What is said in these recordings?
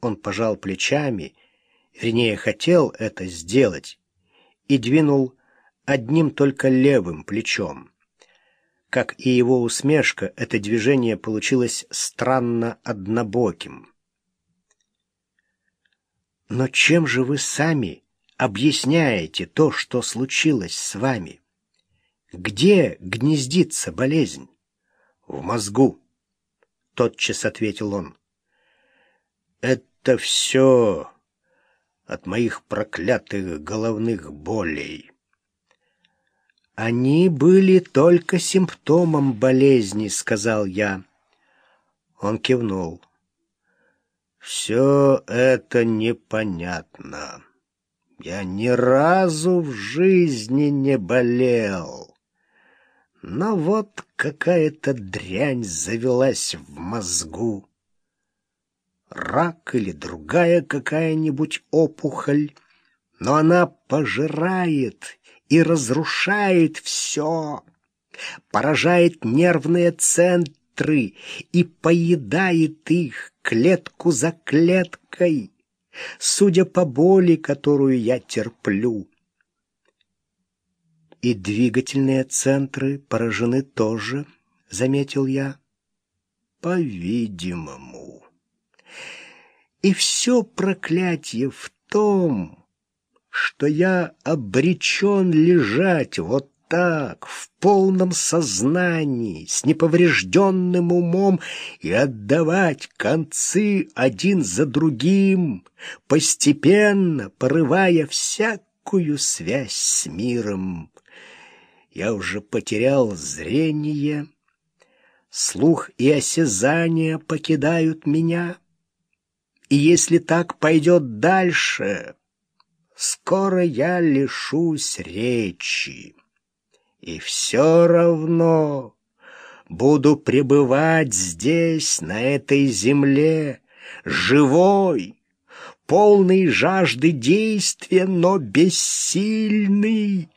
Он пожал плечами, вернее, хотел это сделать, и двинул одним только левым плечом. Как и его усмешка, это движение получилось странно однобоким. «Но чем же вы сами объясняете то, что случилось с вами? Где гнездится болезнь?» «В мозгу», — тотчас ответил он. «Это все от моих проклятых головных болей». «Они были только симптомом болезни», — сказал я. Он кивнул. «Все это непонятно. Я ни разу в жизни не болел. Но вот какая-то дрянь завелась в мозгу. Рак или другая какая-нибудь опухоль, но она пожирает и разрушает все, поражает нервные центры и поедает их клетку за клеткой, судя по боли, которую я терплю. И двигательные центры поражены тоже, заметил я. По-видимому. И все проклятие в том, что я обречен лежать вот так, в полном сознании, с неповрежденным умом и отдавать концы один за другим, постепенно порывая всякую связь с миром. Я уже потерял зрение, слух и осязание покидают меня. И если так пойдет дальше, скоро я лишусь речи. И все равно буду пребывать здесь, на этой земле, живой, полный жажды действия, но бессильный.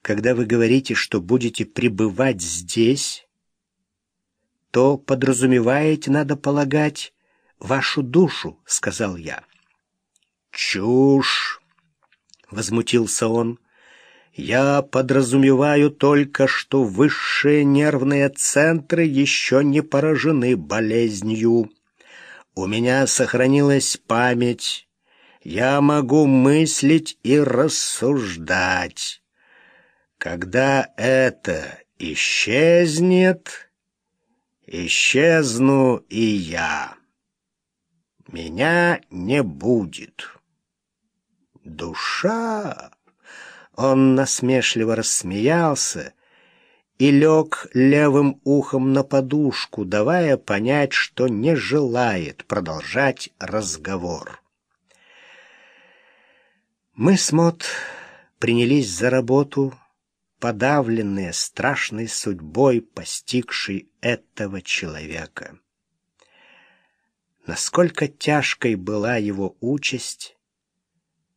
Когда вы говорите, что будете пребывать здесь, то подразумеваете, надо полагать, вашу душу, — сказал я. «Чушь!» — возмутился он. «Я подразумеваю только, что высшие нервные центры еще не поражены болезнью. У меня сохранилась память. Я могу мыслить и рассуждать. Когда это исчезнет, исчезну и я. Меня не будет». Душа! Он насмешливо рассмеялся и лег левым ухом на подушку, давая понять, что не желает продолжать разговор. Мы с Мот принялись за работу, подавленные страшной судьбой, постигшей этого человека. Насколько тяжкой была его участь,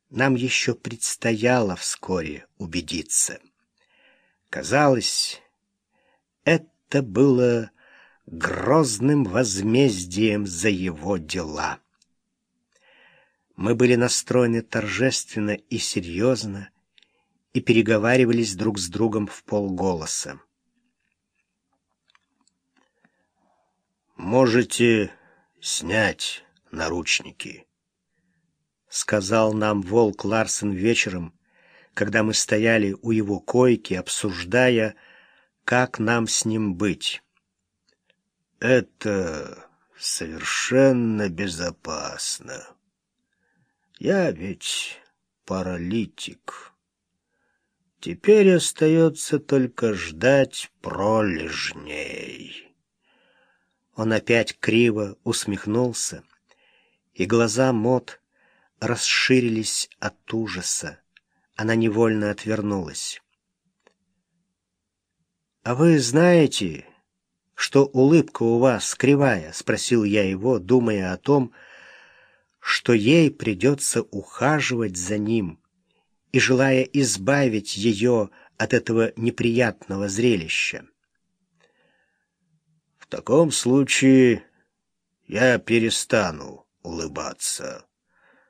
нам еще предстояло вскоре убедиться. Казалось, это было грозным возмездием за его дела. Мы были настроены торжественно и серьезно и переговаривались друг с другом в полголоса. «Можете снять наручники», — сказал нам волк Ларсен вечером, когда мы стояли у его койки, обсуждая, как нам с ним быть. «Это совершенно безопасно. Я ведь паралитик. Теперь остается только ждать пролежней». Он опять криво усмехнулся, и глаза Мот расширились от ужаса. Она невольно отвернулась. «А вы знаете, что улыбка у вас кривая?» — спросил я его, думая о том, что ей придется ухаживать за ним и желая избавить ее от этого неприятного зрелища. «В таком случае я перестану улыбаться.